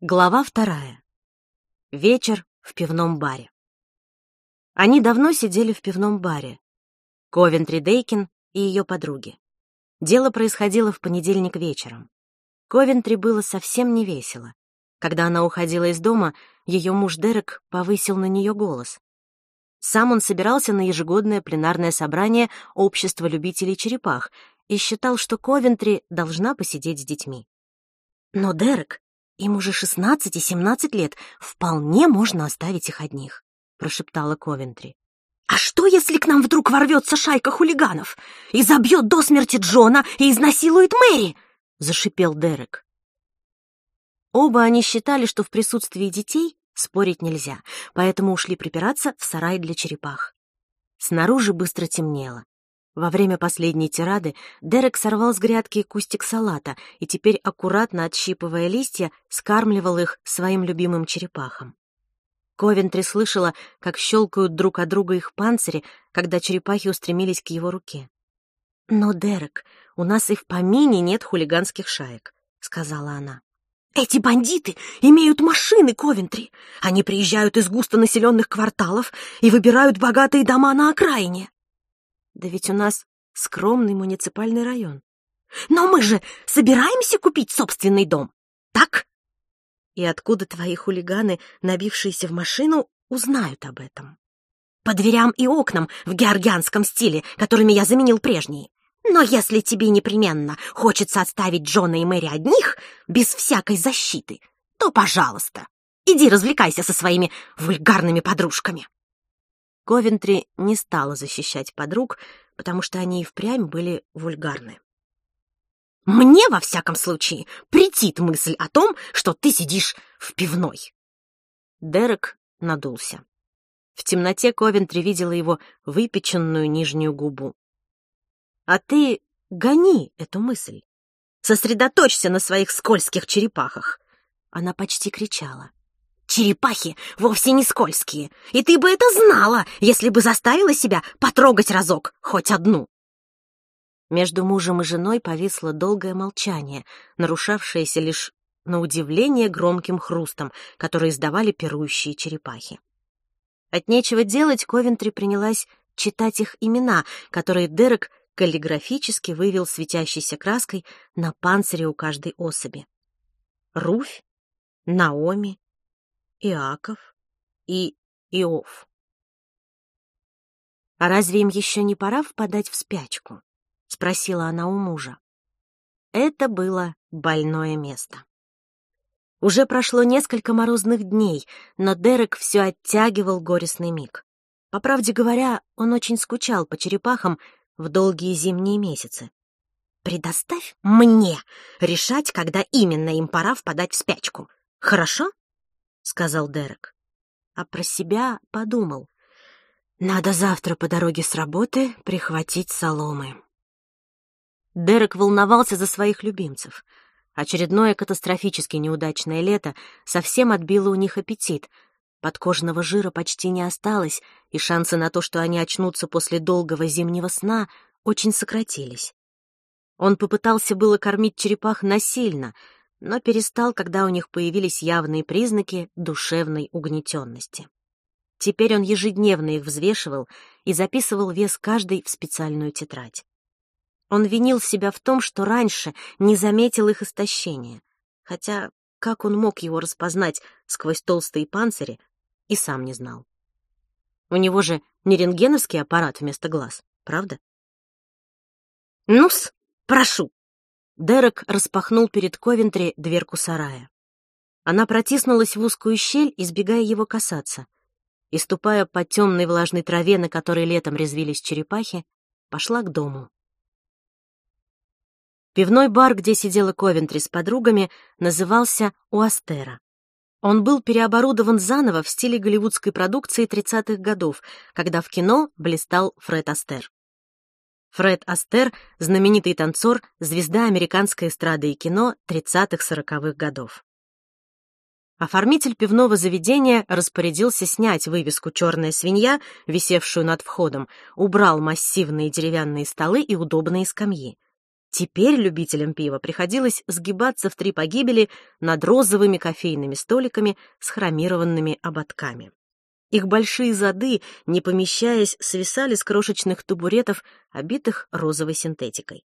Глава вторая. Вечер в пивном баре. Они давно сидели в пивном баре. Ковентри Дейкин и ее подруги. Дело происходило в понедельник вечером. Ковентри было совсем не весело. Когда она уходила из дома, ее муж Дерек повысил на нее голос. Сам он собирался на ежегодное пленарное собрание Общества любителей черепах и считал, что Ковентри должна посидеть с детьми. Но Дерек им уже 16 и 17 лет. Вполне можно оставить их одних», — прошептала Ковентри. «А что, если к нам вдруг ворвется шайка хулиганов и забьет до смерти Джона и изнасилует Мэри?» — зашипел Дерек. Оба они считали, что в присутствии детей спорить нельзя, поэтому ушли припираться в сарай для черепах. Снаружи быстро темнело. Во время последней тирады Дерек сорвал с грядки кустик салата и теперь, аккуратно отщипывая листья, скармливал их своим любимым черепахам. Ковентри слышала, как щелкают друг от друга их панцири, когда черепахи устремились к его руке. «Но, Дерек, у нас и в помине нет хулиганских шаек», — сказала она. «Эти бандиты имеют машины, Ковентри. Они приезжают из густонаселенных кварталов и выбирают богатые дома на окраине. Да ведь у нас скромный муниципальный район. Но мы же собираемся купить собственный дом, так? И откуда твои хулиганы, набившиеся в машину, узнают об этом? По дверям и окнам в георгианском стиле, которыми я заменил прежние. Но если тебе непременно хочется оставить Джона и Мэри одних, без всякой защиты, то, пожалуйста, иди развлекайся со своими вульгарными подружками. Ковентри не стала защищать подруг, потому что они и впрямь были вульгарны. «Мне, во всяком случае, претит мысль о том, что ты сидишь в пивной!» Дерек надулся. В темноте Ковентри видела его выпеченную нижнюю губу. «А ты гони эту мысль. Сосредоточься на своих скользких черепахах!» Она почти кричала. Черепахи вовсе не скользкие, и ты бы это знала, если бы заставила себя потрогать разок, хоть одну. Между мужем и женой повисло долгое молчание, нарушавшееся лишь на удивление громким хрустом, который издавали пирующие черепахи. От нечего делать Ковентри принялась читать их имена, которые Дерек каллиграфически вывел светящейся краской на панцире у каждой особи. Руфь, Наоми, Иаков и Иов. «А разве им еще не пора впадать в спячку?» — спросила она у мужа. Это было больное место. Уже прошло несколько морозных дней, но Дерек все оттягивал горестный миг. По правде говоря, он очень скучал по черепахам в долгие зимние месяцы. «Предоставь мне решать, когда именно им пора впадать в спячку. Хорошо?» Сказал Дерек. А про себя подумал. Надо завтра по дороге с работы прихватить соломы. Дерек волновался за своих любимцев. Очередное катастрофически неудачное лето совсем отбило у них аппетит. Подкожного жира почти не осталось, и шансы на то, что они очнутся после долгого зимнего сна, очень сократились. Он попытался было кормить черепах насильно — но перестал, когда у них появились явные признаки душевной угнетенности. Теперь он ежедневно их взвешивал и записывал вес каждой в специальную тетрадь. Он винил себя в том, что раньше не заметил их истощения, хотя как он мог его распознать сквозь толстые панцири, и сам не знал. У него же не рентгеновский аппарат вместо глаз, правда? «Ну-с, прошу, Дерек распахнул перед Ковентри дверку сарая. Она протиснулась в узкую щель, избегая его касаться, и, ступая по темной влажной траве, на которой летом резвились черепахи, пошла к дому. Пивной бар, где сидела Ковентри с подругами, назывался «Уастера». Он был переоборудован заново в стиле голливудской продукции 30-х годов, когда в кино блистал Фред Астер. Фред Астер — знаменитый танцор, звезда американской эстрады и кино 30-40-х годов. Оформитель пивного заведения распорядился снять вывеску «Черная свинья», висевшую над входом, убрал массивные деревянные столы и удобные скамьи. Теперь любителям пива приходилось сгибаться в три погибели над розовыми кофейными столиками с хромированными ободками. Их большие зады, не помещаясь, свисали с крошечных табуретов, обитых розовой синтетикой.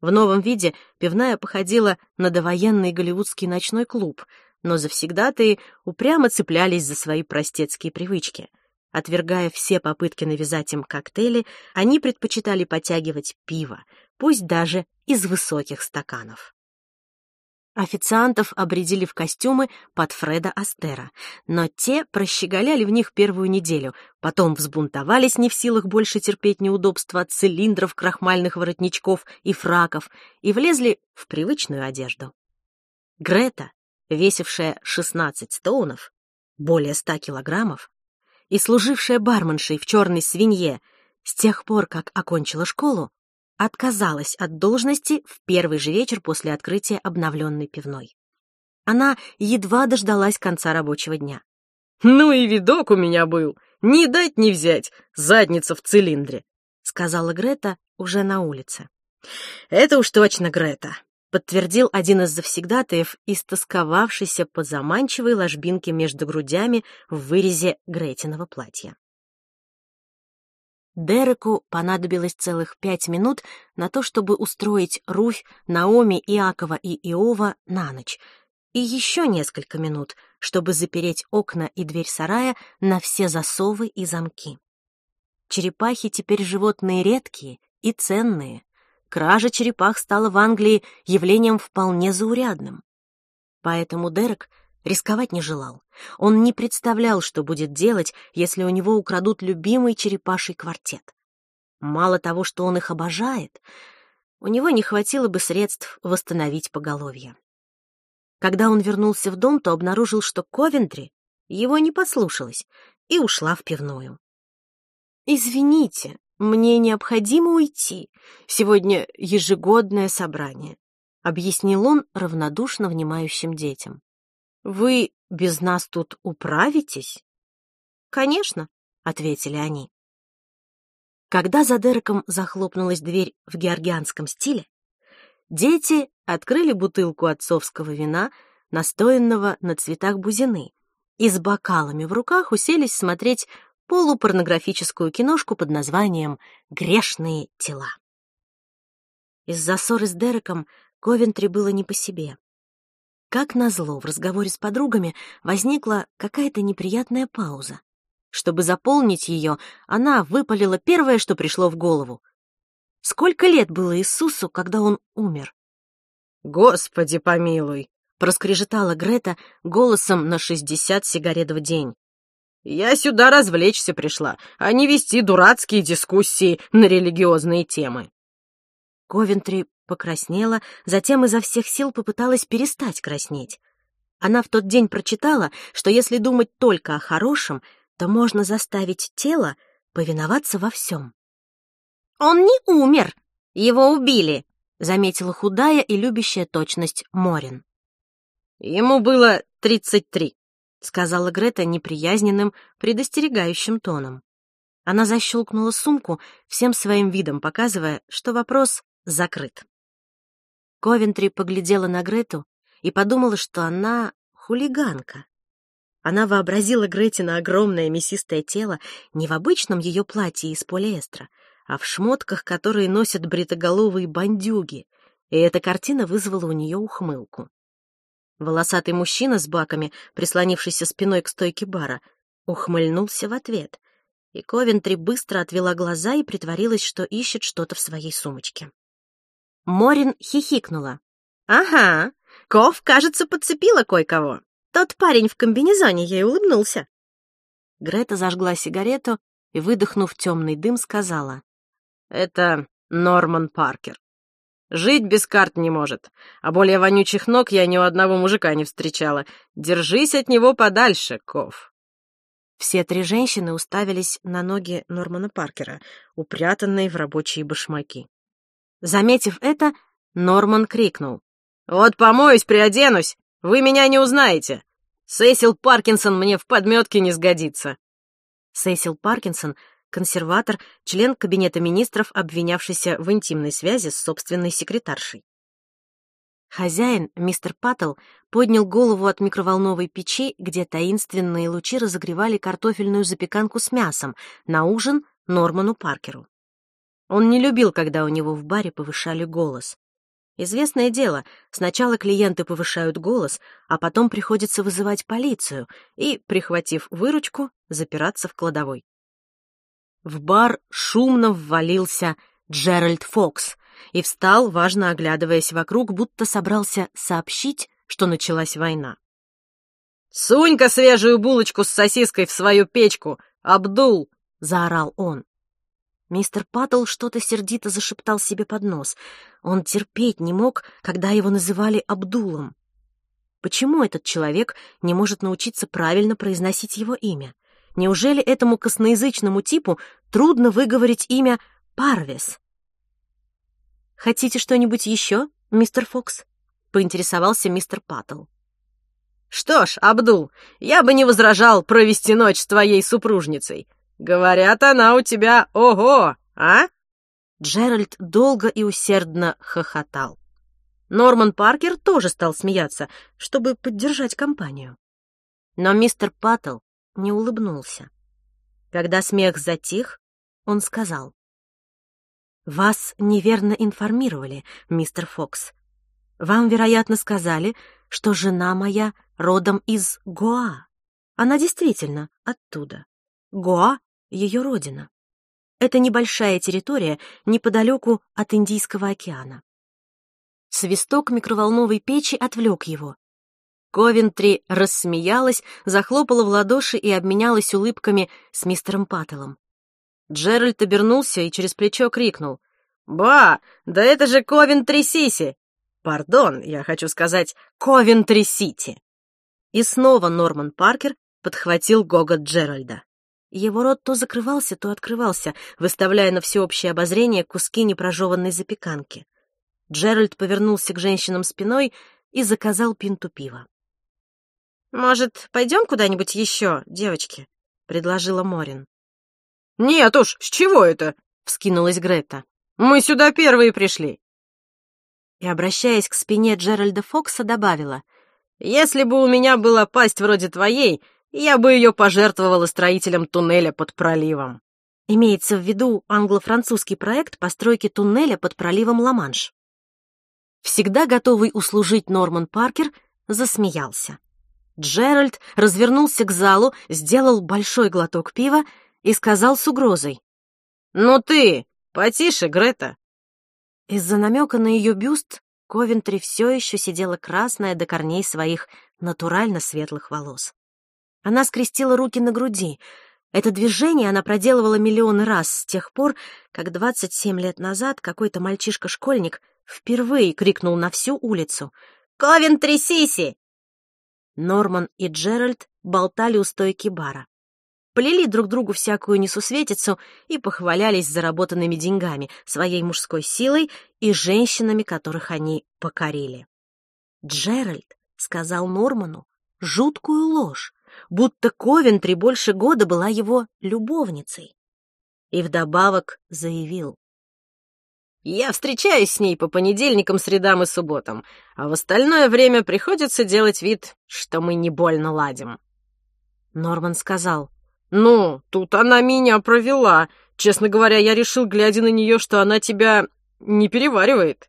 В новом виде пивная походила на довоенный голливудский ночной клуб, но завсегдатые упрямо цеплялись за свои простецкие привычки. Отвергая все попытки навязать им коктейли, они предпочитали потягивать пиво, пусть даже из высоких стаканов. Официантов обредили в костюмы под Фреда Астера, но те прощеголяли в них первую неделю, потом взбунтовались не в силах больше терпеть неудобства от цилиндров, крахмальных воротничков и фраков и влезли в привычную одежду. Грета, весившая 16 стоунов, более 100 килограммов, и служившая барменшей в черной свинье, с тех пор, как окончила школу, отказалась от должности в первый же вечер после открытия обновленной пивной. Она едва дождалась конца рабочего дня. «Ну и видок у меня был! Не дать не взять! Задница в цилиндре!» — сказала Грета уже на улице. «Это уж точно Грета», — подтвердил один из завсегдатаев, истосковавшийся по заманчивой ложбинке между грудями в вырезе Гретиного платья. Дереку понадобилось целых пять минут на то, чтобы устроить Руфь, Наоми, Иакова и Иова на ночь, и еще несколько минут, чтобы запереть окна и дверь сарая на все засовы и замки. Черепахи теперь животные редкие и ценные. Кража черепах стала в Англии явлением вполне заурядным. Поэтому Дерек Рисковать не желал. Он не представлял, что будет делать, если у него украдут любимый черепаший квартет. Мало того, что он их обожает, у него не хватило бы средств восстановить поголовье. Когда он вернулся в дом, то обнаружил, что Ковентри его не послушалась и ушла в пивную. «Извините, мне необходимо уйти. Сегодня ежегодное собрание», — объяснил он равнодушно внимающим детям. Вы без нас тут управитесь? Конечно, ответили они. Когда за Дереком захлопнулась дверь в георгианском стиле, дети открыли бутылку отцовского вина, настоянного на цветах бузины, и с бокалами в руках уселись смотреть полупорнографическую киношку под названием «Грешные тела». Из-за ссоры с Дереком Ковентри было не по себе. Как назло, в разговоре с подругами возникла какая-то неприятная пауза. Чтобы заполнить ее, она выпалила первое, что пришло в голову. Сколько лет было Иисусу, когда он умер? «Господи помилуй!» — проскрежетала Грета голосом на шестьдесят сигарет в день. «Я сюда развлечься пришла, а не вести дурацкие дискуссии на религиозные темы». Ковентри покраснела, затем изо всех сил попыталась перестать краснеть. Она в тот день прочитала, что если думать только о хорошем, то можно заставить тело повиноваться во всем. «Он не умер, его убили», — заметила худая и любящая точность Морин. «Ему было тридцать три», — сказала Грета неприязненным, предостерегающим тоном. Она защелкнула сумку, всем своим видом показывая, что вопрос закрыт. Ковентри поглядела на Грету и подумала, что она хулиганка. Она вообразила Грете на огромное мясистое тело не в обычном ее платье из полиэстера, а в шмотках, которые носят бритоголовые бандюги, и эта картина вызвала у нее ухмылку. Волосатый мужчина с баками, прислонившийся спиной к стойке бара, ухмыльнулся в ответ, и Ковентри быстро отвела глаза и притворилась, что ищет что-то в своей сумочке. Морин хихикнула. «Ага, Ков, кажется, подцепила кое-кого. Тот парень в комбинезоне ей улыбнулся». Грета зажгла сигарету и, выдохнув темный дым, сказала. «Это Норман Паркер. Жить без карт не может, а более вонючих ног я ни у одного мужика не встречала. Держись от него подальше, Ков». Все три женщины уставились на ноги Нормана Паркера, упрятанные в рабочие башмаки. Заметив это, Норман крикнул. «Вот помоюсь, приоденусь! Вы меня не узнаете! Сесил Паркинсон мне в подметке не сгодится!» Сесил Паркинсон консерватор, член Кабинета министров, обвинявшийся в интимной связи с собственной секретаршей. Хозяин, мистер Паттл, поднял голову от микроволновой печи, где таинственные лучи разогревали картофельную запеканку с мясом на ужин Норману Паркеру. Он не любил, когда у него в баре повышали голос. Известное дело, сначала клиенты повышают голос, а потом приходится вызывать полицию и, прихватив выручку, запираться в кладовой. В бар шумно ввалился Джеральд Фокс и встал, важно оглядываясь вокруг, будто собрался сообщить, что началась война. «Сунь-ка свежую булочку с сосиской в свою печку, Абдул!» — заорал он. Мистер Паттл что-то сердито зашептал себе под нос. Он терпеть не мог, когда его называли Абдулом. Почему этот человек не может научиться правильно произносить его имя? Неужели этому косноязычному типу трудно выговорить имя Парвес? «Хотите что-нибудь еще, мистер Фокс?» — поинтересовался мистер Паттл. «Что ж, Абдул, я бы не возражал провести ночь с твоей супружницей. Говорят, она у тебя ого, а?» Джеральд долго и усердно хохотал. Норман Паркер тоже стал смеяться, чтобы поддержать компанию. Но мистер Паттл не улыбнулся. Когда смех затих, он сказал. «Вас неверно информировали, мистер Фокс. Вам, вероятно, сказали, что жена моя родом из Гоа. Она действительно оттуда. Гоа ее родина. Это небольшая территория неподалеку от Индийского океана. Свисток микроволновой печи отвлек его. Ковентри рассмеялась, захлопала в ладоши и обменялась улыбками с мистером Паттелом. Джеральд обернулся и через плечо крикнул. «Ба, да это же Ковентри-Сиси! Пардон, я хочу сказать Ковентри-Сити!» И снова Норман Паркер подхватил гогот Джеральда. Его рот то закрывался, то открывался, выставляя на всеобщее обозрение куски непрожеванной запеканки. Джеральд повернулся к женщинам спиной и заказал пинту пива. «Может, пойдем куда-нибудь еще, девочки?» — предложила Морин. «Нет уж, с чего это?» — вскинулась Грета. «Мы сюда первые пришли». И, обращаясь к спине Джеральда Фокса, добавила. «Если бы у меня была пасть вроде твоей, я бы ее пожертвовала строителям туннеля под проливом. Имеется в виду англо-французский проект постройки туннеля под проливом Ла-Манш. Всегда готовый услужить Норман Паркер засмеялся. Джеральд развернулся к залу, сделал большой глоток пива и сказал с угрозой. «Ну ты, потише, Грета!» Из-за намека на ее бюст Ковентри все еще сидела красная до корней своих натурально светлых волос. Она скрестила руки на груди. Это движение она проделывала миллионы раз с тех пор, как 27 лет назад какой-то мальчишка-школьник впервые крикнул на всю улицу «Ковентри Сиси!». Норман и Джеральд болтали у стойки бара. Плели друг другу всякую несусветицу и похвалялись заработанными деньгами, своей мужской силой и женщинами, которых они покорили. Джеральд сказал Норману жуткую ложь, будто Ковентри больше года была его любовницей. И вдобавок заявил. «Я встречаюсь с ней по понедельникам, средам и субботам, а в остальное время приходится делать вид, что мы не больно ладим». Норман сказал. «Ну, тут она меня провела. Честно говоря, я решил, глядя на нее, что она тебя не переваривает».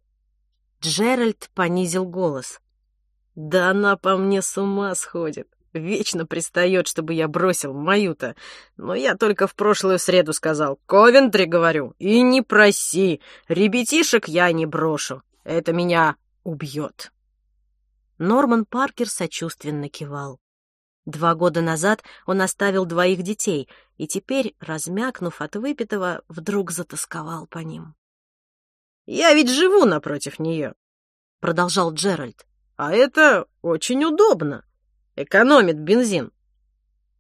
Джеральд понизил голос. «Да она по мне с ума сходит. Вечно пристает, чтобы я бросил мою-то. Но я только в прошлую среду сказал. Ковентри, говорю, и не проси. Ребятишек я не брошу. Это меня убьет. Норман Паркер сочувственно кивал. Два года назад он оставил двоих детей, и теперь, размякнув от выпитого, вдруг затасковал по ним. «Я ведь живу напротив нее», — продолжал Джеральд. «А это очень удобно. Экономит бензин.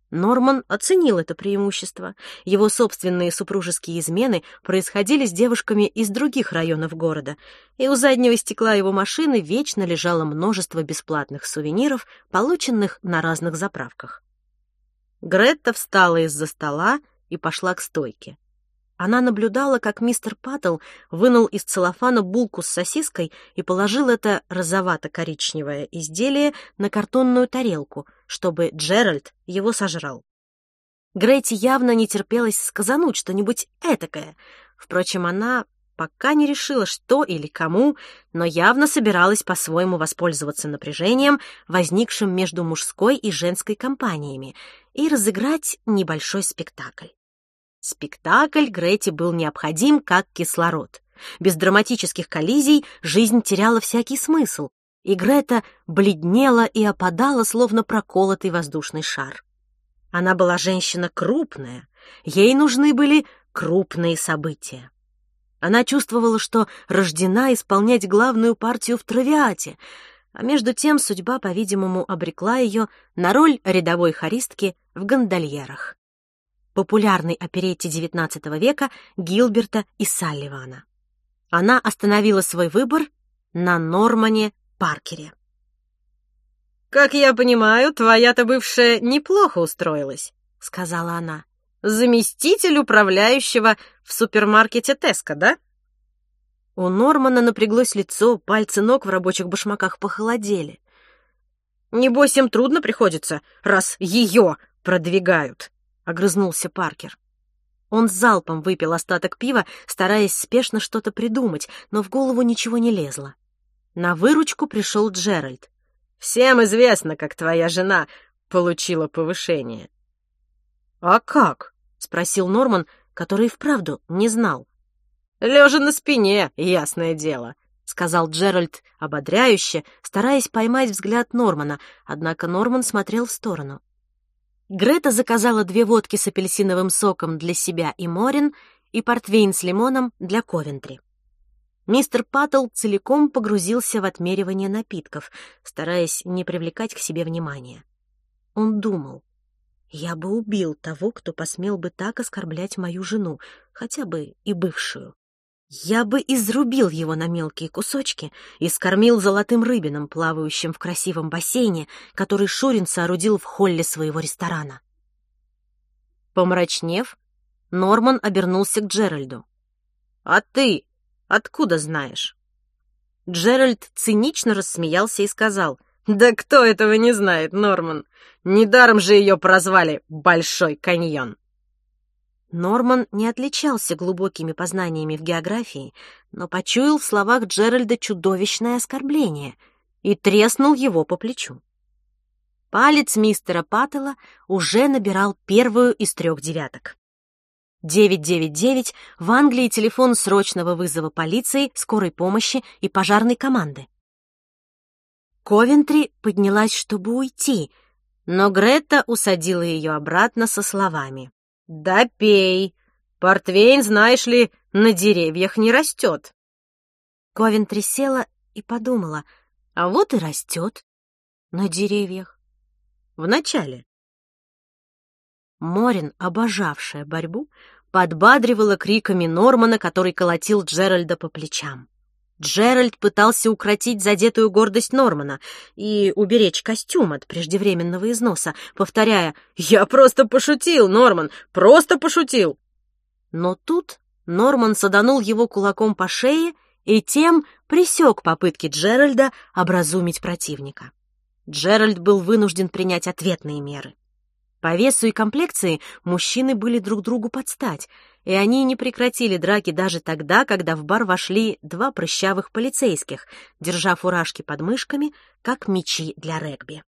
Норман оценил это преимущество. Его собственные супружеские измены происходили с девушками из других районов города, и у заднего стекла его машины вечно лежало множество бесплатных сувениров, полученных на разных заправках. Гретта встала из-за стола и пошла к стойке. Она наблюдала, как мистер Паттл вынул из целлофана булку с сосиской и положил это розовато-коричневое изделие на картонную тарелку, чтобы Джеральд его сожрал. Грейти явно не терпелось сказануть что-нибудь этакое. Впрочем, она пока не решила, что или кому, но явно собиралась по-своему воспользоваться напряжением, возникшим между мужской и женской компаниями, и разыграть небольшой спектакль. Спектакль Грете был необходим как кислород. Без драматических коллизий жизнь теряла всякий смысл, и Грета бледнела и опадала, словно проколотый воздушный шар. Она была женщина крупная, ей нужны были крупные события. Она чувствовала, что рождена исполнять главную партию в травиате, а между тем судьба, по-видимому, обрекла ее на роль рядовой хористки в гондольерах популярной оперетте XIX века Гилберта и Салливана. Она остановила свой выбор на Нормане Паркере. «Как я понимаю, твоя-то бывшая неплохо устроилась», — сказала она. «Заместитель управляющего в супермаркете Теска, да?» У Нормана напряглось лицо, пальцы ног в рабочих башмаках похолодели. «Небось, им трудно приходится, раз ее продвигают», огрызнулся Паркер. Он залпом выпил остаток пива, стараясь спешно что-то придумать, но в голову ничего не лезло. На выручку пришел Джеральд. «Всем известно, как твоя жена получила повышение». «А как?» — спросил Норман, который вправду не знал. «Лежа на спине, ясное дело», — сказал Джеральд ободряюще, стараясь поймать взгляд Нормана, однако Норман смотрел в сторону. Грета заказала две водки с апельсиновым соком для себя и Морин и портвейн с лимоном для Ковентри. Мистер Паттл целиком погрузился в отмеривание напитков, стараясь не привлекать к себе внимания. Он думал, я бы убил того, кто посмел бы так оскорблять мою жену, хотя бы и бывшую. Я бы изрубил его на мелкие кусочки и скормил золотым рыбином, плавающим в красивом бассейне, который Шурин соорудил в холле своего ресторана. Помрачнев, Норман обернулся к Джеральду. «А ты откуда знаешь?» Джеральд цинично рассмеялся и сказал, «Да кто этого не знает, Норман? Недаром же ее прозвали Большой каньон». Норман не отличался глубокими познаниями в географии, но почуял в словах Джеральда чудовищное оскорбление и треснул его по плечу. Палец мистера Паттела уже набирал первую из трех девяток. 999 в Англии телефон срочного вызова полиции, скорой помощи и пожарной команды. Ковентри поднялась, чтобы уйти, но Грета усадила ее обратно со словами. «Да пей. Портвейн, знаешь ли, на деревьях не растет». Ковентри села и подумала, а вот и растет на деревьях. Вначале. Морин, обожавшая борьбу, подбадривала криками Нормана, который колотил Джеральда по плечам. Джеральд пытался укротить задетую гордость Нормана и уберечь костюм от преждевременного износа, повторяя «Я просто пошутил, Норман, просто пошутил!» Но тут Норман саданул его кулаком по шее и тем пресек попытки Джеральда образумить противника. Джеральд был вынужден принять ответные меры. По весу и комплекции мужчины были друг другу под стать, и они не прекратили драки даже тогда, когда в бар вошли два прыщавых полицейских, держа фуражки под мышками, как мечи для регби.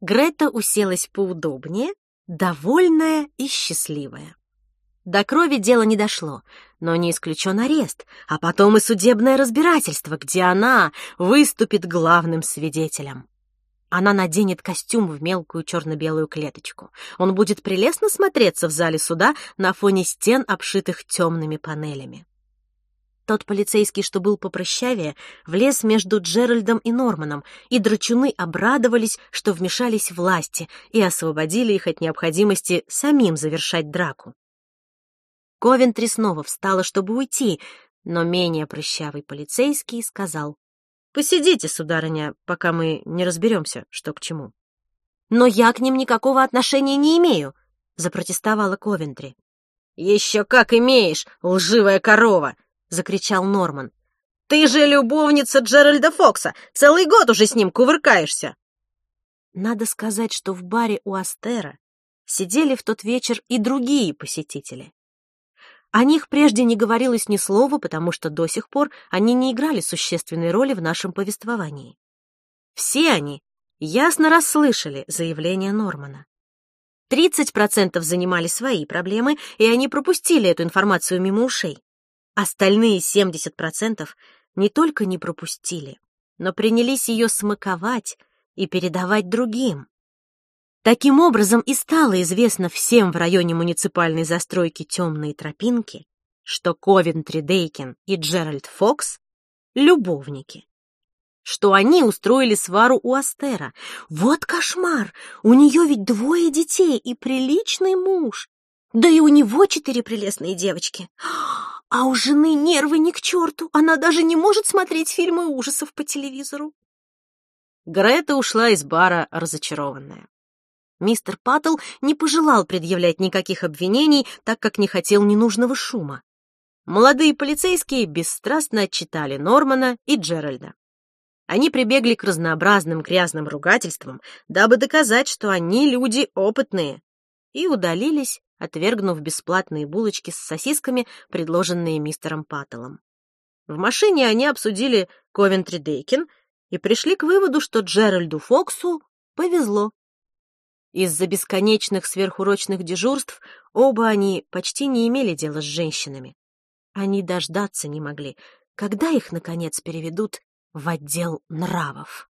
Грета уселась поудобнее, довольная и счастливая. До крови дело не дошло, но не исключен арест, а потом и судебное разбирательство, где она выступит главным свидетелем. Она наденет костюм в мелкую черно-белую клеточку. Он будет прелестно смотреться в зале суда на фоне стен, обшитых темными панелями. Тот полицейский, что был попрощавее, влез между Джеральдом и Норманом, и драчуны обрадовались, что вмешались власти и освободили их от необходимости самим завершать драку. Ковентри снова встала, чтобы уйти, но менее прыщавый полицейский сказал Посидите, сударыня, пока мы не разберемся, что к чему. Но я к ним никакого отношения не имею, запротестовала Ковентри. «Еще как имеешь, лживая корова!» — закричал Норман. «Ты же любовница Джеральда Фокса! Целый год уже с ним кувыркаешься!» Надо сказать, что в баре у Астера сидели в тот вечер и другие посетители. О них прежде не говорилось ни слова, потому что до сих пор они не играли существенной роли в нашем повествовании. Все они ясно расслышали заявление Нормана. 30% занимали свои проблемы, и они пропустили эту информацию мимо ушей. Остальные 70% не только не пропустили, но принялись ее смаковать и передавать другим. Таким образом и стало известно всем в районе муниципальной застройки «Темные тропинки», что Ковентри Дейкин и Джеральд Фокс — любовники. Что они устроили свару у Астера. Вот кошмар! У нее ведь двое детей и приличный муж. Да и у него четыре прелестные девочки. А у жены нервы ни к черту. Она даже не может смотреть фильмы ужасов по телевизору. Грета ушла из бара разочарованная. Мистер Паттл не пожелал предъявлять никаких обвинений, так как не хотел ненужного шума. Молодые полицейские бесстрастно отчитали Нормана и Джеральда. Они прибегли к разнообразным грязным ругательствам, дабы доказать, что они люди опытные, и удалились, отвергнув бесплатные булочки с сосисками, предложенные мистером Паттлом. В машине они обсудили Ковентри Дейкин и пришли к выводу, что Джеральду Фоксу повезло. Из-за бесконечных сверхурочных дежурств оба они почти не имели дела с женщинами. Они дождаться не могли, когда их, наконец, переведут в отдел нравов.